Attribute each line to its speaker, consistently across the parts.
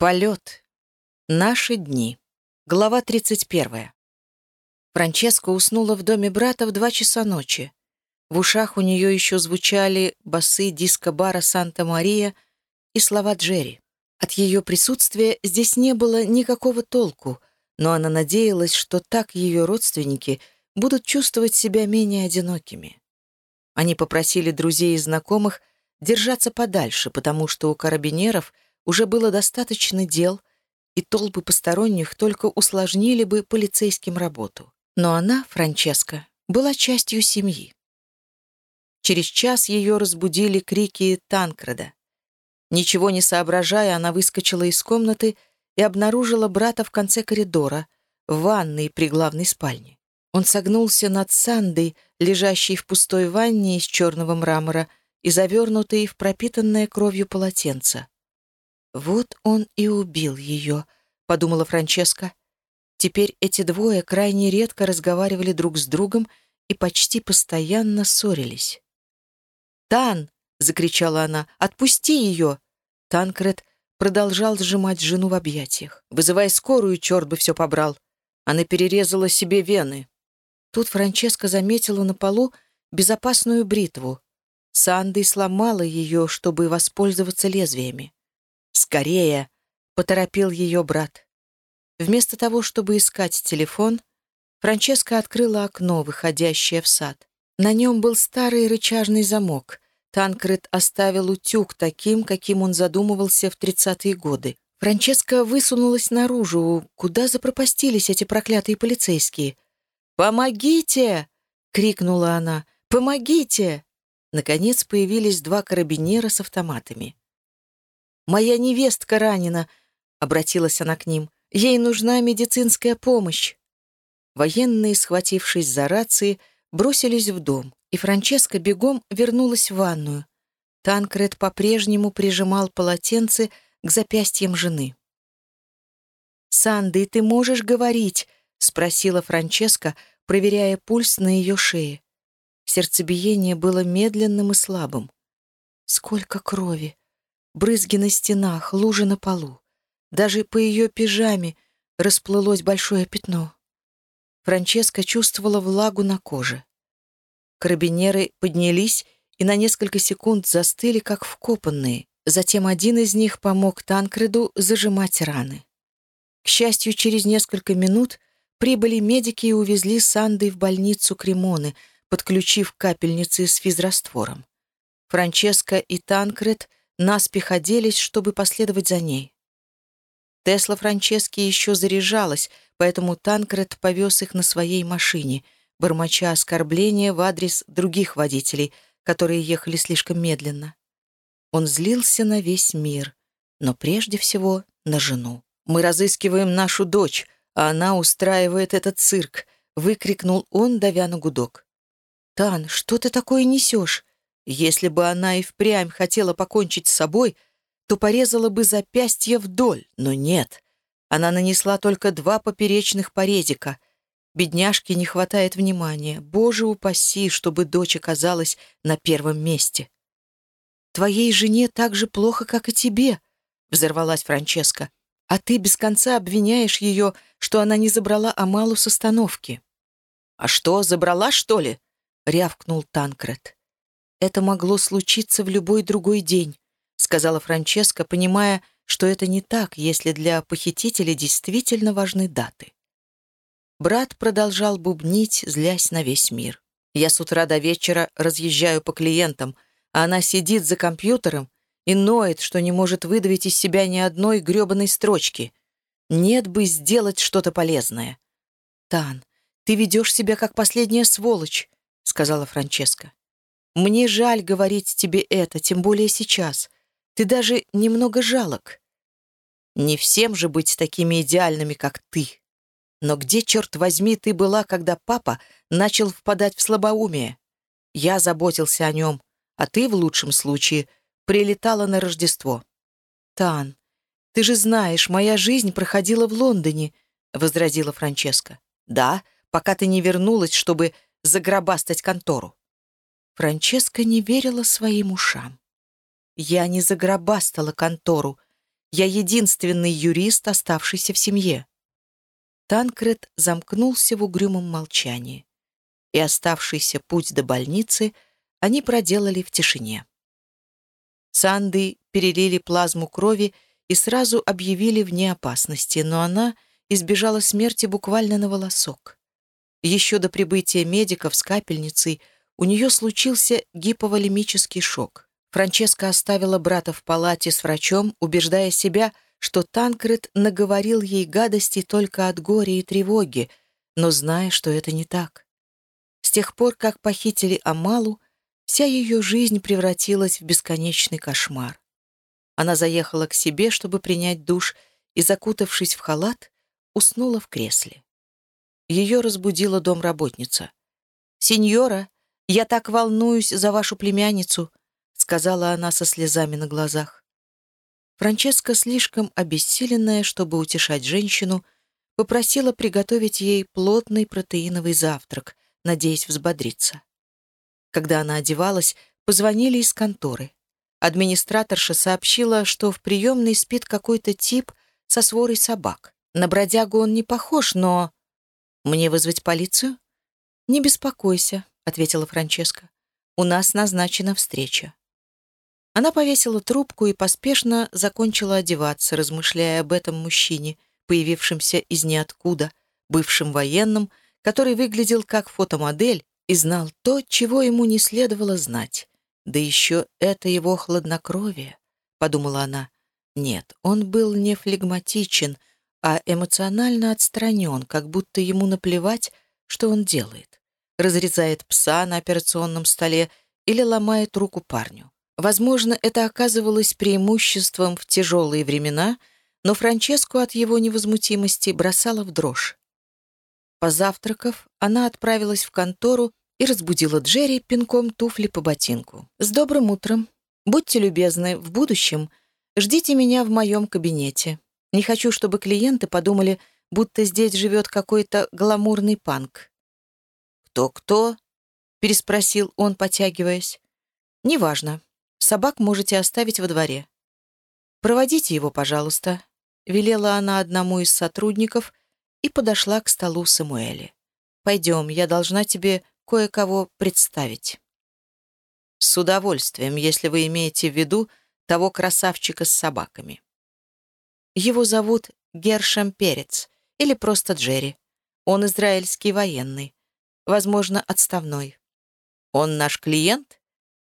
Speaker 1: Полет. Наши дни. Глава 31. Франческа уснула в доме брата в два часа ночи. В ушах у нее еще звучали басы диско-бара «Санта-Мария» и слова Джерри. От ее присутствия здесь не было никакого толку, но она надеялась, что так ее родственники будут чувствовать себя менее одинокими. Они попросили друзей и знакомых держаться подальше, потому что у карабинеров — уже было достаточно дел, и толпы посторонних только усложнили бы полицейским работу. Но она, Франческа, была частью семьи. Через час ее разбудили крики Танкреда. Ничего не соображая, она выскочила из комнаты и обнаружила брата в конце коридора, в ванной при главной спальне. Он согнулся над Сандой, лежащей в пустой ванне из черного мрамора и завернутой в пропитанное кровью полотенце. «Вот он и убил ее», — подумала Франческа. Теперь эти двое крайне редко разговаривали друг с другом и почти постоянно ссорились. «Тан!» — закричала она. «Отпусти ее!» Танкред продолжал сжимать жену в объятиях. «Вызывай скорую, черт бы все побрал!» Она перерезала себе вены. Тут Франческа заметила на полу безопасную бритву. Сандой сломала ее, чтобы воспользоваться лезвиями. «Скорее!» — поторопил ее брат. Вместо того, чтобы искать телефон, Франческа открыла окно, выходящее в сад. На нем был старый рычажный замок. Танкред оставил утюг таким, каким он задумывался в тридцатые годы. Франческа высунулась наружу. Куда запропастились эти проклятые полицейские? «Помогите!» — крикнула она. «Помогите!» Наконец появились два карабинера с автоматами. «Моя невестка ранена», — обратилась она к ним. «Ей нужна медицинская помощь». Военные, схватившись за рации, бросились в дом, и Франческа бегом вернулась в ванную. Танкред по-прежнему прижимал полотенце к запястьям жены. «Санды, ты можешь говорить?» — спросила Франческа, проверяя пульс на ее шее. Сердцебиение было медленным и слабым. «Сколько крови!» Брызги на стенах, лужи на полу. Даже по ее пижаме расплылось большое пятно. Франческа чувствовала влагу на коже. Карабинеры поднялись и на несколько секунд застыли, как вкопанные. Затем один из них помог Танкреду зажимать раны. К счастью, через несколько минут прибыли медики и увезли Санды в больницу Кремоны, подключив капельницы с физраствором. Франческа и Танкред — наспех оделись, чтобы последовать за ней. Тесла Франчески еще заряжалась, поэтому Танкред повез их на своей машине, бормоча оскорбления в адрес других водителей, которые ехали слишком медленно. Он злился на весь мир, но прежде всего на жену. «Мы разыскиваем нашу дочь, а она устраивает этот цирк», — выкрикнул он, давя на гудок. «Тан, что ты такое несешь? Если бы она и впрямь хотела покончить с собой, то порезала бы запястье вдоль, но нет. Она нанесла только два поперечных порезика. Бедняжке не хватает внимания. Боже упаси, чтобы дочь оказалась на первом месте. «Твоей жене так же плохо, как и тебе», — взорвалась Франческа. «А ты без конца обвиняешь ее, что она не забрала Амалу с остановки». «А что, забрала, что ли?» — рявкнул Танкред. «Это могло случиться в любой другой день», — сказала Франческа, понимая, что это не так, если для похитителя действительно важны даты. Брат продолжал бубнить, злясь на весь мир. «Я с утра до вечера разъезжаю по клиентам, а она сидит за компьютером и ноет, что не может выдавить из себя ни одной грёбаной строчки. Нет бы сделать что-то полезное». «Тан, ты ведешь себя как последняя сволочь», — сказала Франческа. Мне жаль говорить тебе это, тем более сейчас. Ты даже немного жалок. Не всем же быть такими идеальными, как ты. Но где, черт возьми, ты была, когда папа начал впадать в слабоумие? Я заботился о нем, а ты, в лучшем случае, прилетала на Рождество. Тан, ты же знаешь, моя жизнь проходила в Лондоне, — возразила Франческа. Да, пока ты не вернулась, чтобы загробастать контору. Франческа не верила своим ушам. «Я не загробастала контору. Я единственный юрист, оставшийся в семье». Танкред замкнулся в угрюмом молчании, и оставшийся путь до больницы они проделали в тишине. Санды перелили плазму крови и сразу объявили вне опасности, но она избежала смерти буквально на волосок. Еще до прибытия медиков с капельницей у нее случился гиповолемический шок. Франческа оставила брата в палате с врачом, убеждая себя, что Танкред наговорил ей гадости только от горя и тревоги, но зная, что это не так. С тех пор, как похитили Амалу, вся ее жизнь превратилась в бесконечный кошмар. Она заехала к себе, чтобы принять душ, и, закутавшись в халат, уснула в кресле. Ее разбудила домработница. «Сеньора, я так волнуюсь за вашу племянницу», — сказала она со слезами на глазах. Франческа, слишком обессиленная, чтобы утешать женщину, попросила приготовить ей плотный протеиновый завтрак, надеясь взбодриться. Когда она одевалась, позвонили из конторы. Администраторша сообщила, что в приемной спит какой-то тип со сворой собак. На бродягу он не похож, но... «Мне вызвать полицию?» «Не беспокойся», — ответила Франческа. «У нас назначена встреча». Она повесила трубку и поспешно закончила одеваться, размышляя об этом мужчине, появившемся из ниоткуда, бывшем военном, который выглядел как фотомодель и знал то, чего ему не следовало знать. Да еще это его хладнокровие, подумала она. Нет, он был не флегматичен, а эмоционально отстранен, как будто ему наплевать, что он делает. Разрезает пса на операционном столе или ломает руку парню. Возможно, это оказывалось преимуществом в тяжелые времена, но Франческу от его невозмутимости бросала в дрожь. Позавтракав, она отправилась в контору и разбудила Джерри пинком туфли по ботинку. «С добрым утром. Будьте любезны, в будущем ждите меня в моем кабинете. Не хочу, чтобы клиенты подумали, будто здесь живет какой-то гламурный панк». «Кто-кто?» — переспросил он, потягиваясь. «Неважно. Собак можете оставить во дворе». «Проводите его, пожалуйста», — велела она одному из сотрудников и подошла к столу Самуэли. «Пойдем, я должна тебе кое-кого представить». «С удовольствием, если вы имеете в виду того красавчика с собаками». Его зовут Гершем Перец, или просто Джерри. Он израильский военный, возможно, отставной. Он наш клиент?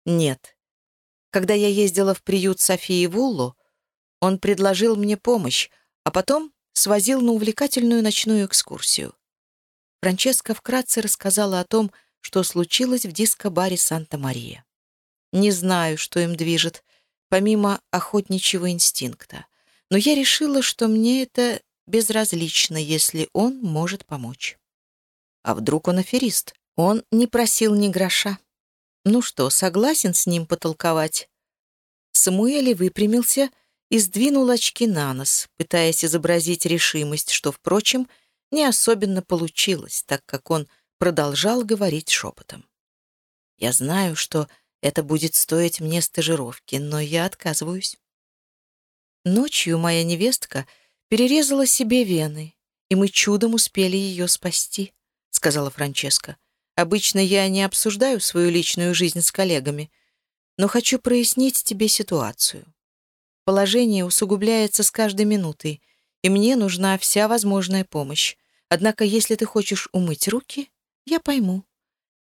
Speaker 1: Нет. Когда я ездила в приют Софии Вуллу, он предложил мне помощь, а потом свозил на увлекательную ночную экскурсию. Франческа вкратце рассказала о том, что случилось в диско-баре Санта-Мария. Не знаю, что им движет, помимо охотничьего инстинкта, но я решила, что мне это безразлично, если он может помочь. А вдруг он аферист? Он не просил ни гроша. Ну что, согласен с ним потолковать? Самуэли выпрямился и сдвинул очки на нос, пытаясь изобразить решимость, что, впрочем, не особенно получилось, так как он продолжал говорить шепотом. «Я знаю, что это будет стоить мне стажировки, но я отказываюсь». Ночью моя невестка перерезала себе вены, и мы чудом успели ее спасти, — сказала Франческа. Обычно я не обсуждаю свою личную жизнь с коллегами, но хочу прояснить тебе ситуацию. Положение усугубляется с каждой минутой, и мне нужна вся возможная помощь. Однако, если ты хочешь умыть руки, я пойму.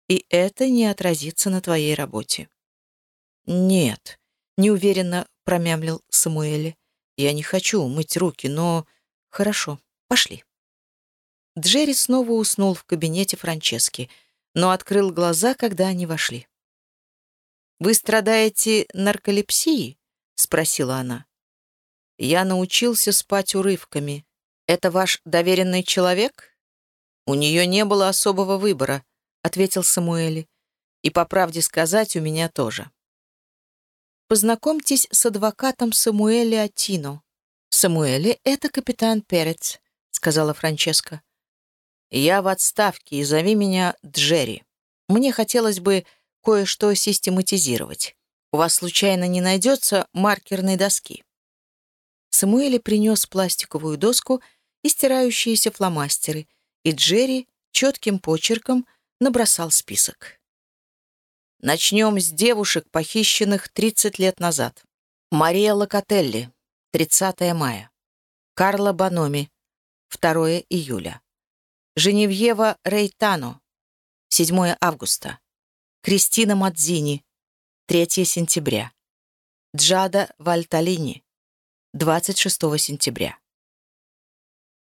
Speaker 1: И это не отразится на твоей работе. «Нет», — неуверенно промямлил Самуэле. «Я не хочу умыть руки, но...» «Хорошо, пошли». Джерри снова уснул в кабинете Франчески, но открыл глаза, когда они вошли. «Вы страдаете нарколепсией?» — спросила она. «Я научился спать урывками. Это ваш доверенный человек?» «У нее не было особого выбора», — ответил Самуэли. «И, по правде сказать, у меня тоже». «Познакомьтесь с адвокатом Самуэли Атино». «Самуэли — это капитан Перец», — сказала Франческа. «Я в отставке, и зови меня Джерри. Мне хотелось бы кое-что систематизировать. У вас случайно не найдется маркерной доски?» Самуэле принес пластиковую доску и стирающиеся фломастеры, и Джерри четким почерком набросал список. Начнем с девушек, похищенных 30 лет назад. Мария Локотелли, 30 мая. Карла Баноми, 2 июля. Женевьева Рейтано, 7 августа. Кристина Мадзини, 3 сентября. Джада Вальталини, 26 сентября.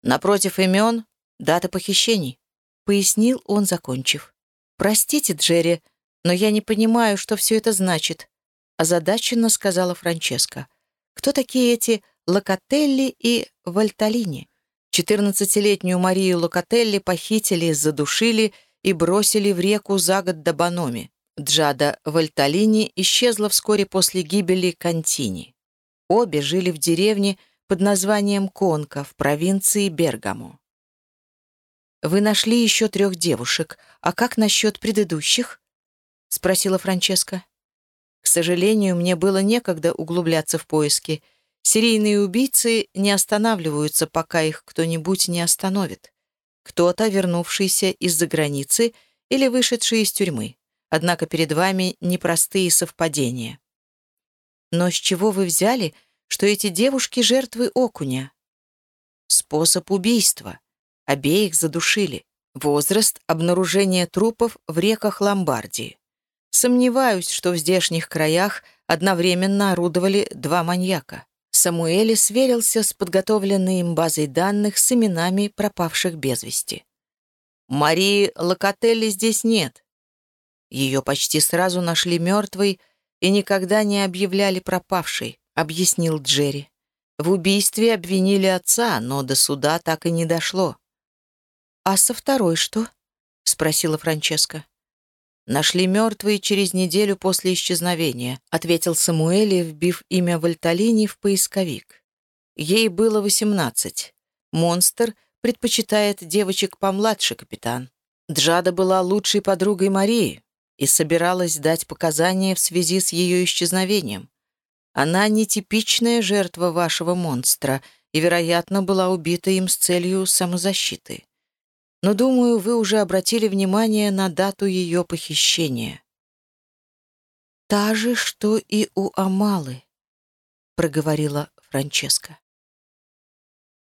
Speaker 1: Напротив имен — дата похищений, пояснил он, закончив. «Простите, Джерри, но я не понимаю, что все это значит», озадаченно сказала Франческа. «Кто такие эти Локотелли и Вальталини?» Четырнадцатилетнюю Марию Локотелли похитили, задушили и бросили в реку за год до Баноми. Джада Вальталини исчезла вскоре после гибели Кантини. Обе жили в деревне под названием Конка в провинции Бергамо. «Вы нашли еще трех девушек, а как насчет предыдущих?» — спросила Франческа. «К сожалению, мне было некогда углубляться в поиски. Серийные убийцы не останавливаются, пока их кто-нибудь не остановит. Кто-то, вернувшийся из-за границы или вышедший из тюрьмы. Однако перед вами непростые совпадения. Но с чего вы взяли, что эти девушки — жертвы окуня? Способ убийства. Обеих задушили. Возраст обнаружения трупов в реках Ломбардии. Сомневаюсь, что в здешних краях одновременно орудовали два маньяка. Самуэли сверился с подготовленной им базой данных с именами пропавших без вести. Марии Локотелли здесь нет. Ее почти сразу нашли мертвой и никогда не объявляли пропавшей, объяснил Джерри. В убийстве обвинили отца, но до суда так и не дошло. «А со второй что?» — спросила Франческа. «Нашли мертвые через неделю после исчезновения», — ответил Самуэли, вбив имя Вальталини в поисковик. Ей было восемнадцать. Монстр предпочитает девочек помладше, капитан. Джада была лучшей подругой Марии, и собиралась дать показания в связи с ее исчезновением. Она нетипичная жертва вашего монстра и, вероятно, была убита им с целью самозащиты. Но, думаю, вы уже обратили внимание на дату ее похищения. «Та же, что и у Амалы», — проговорила Франческа.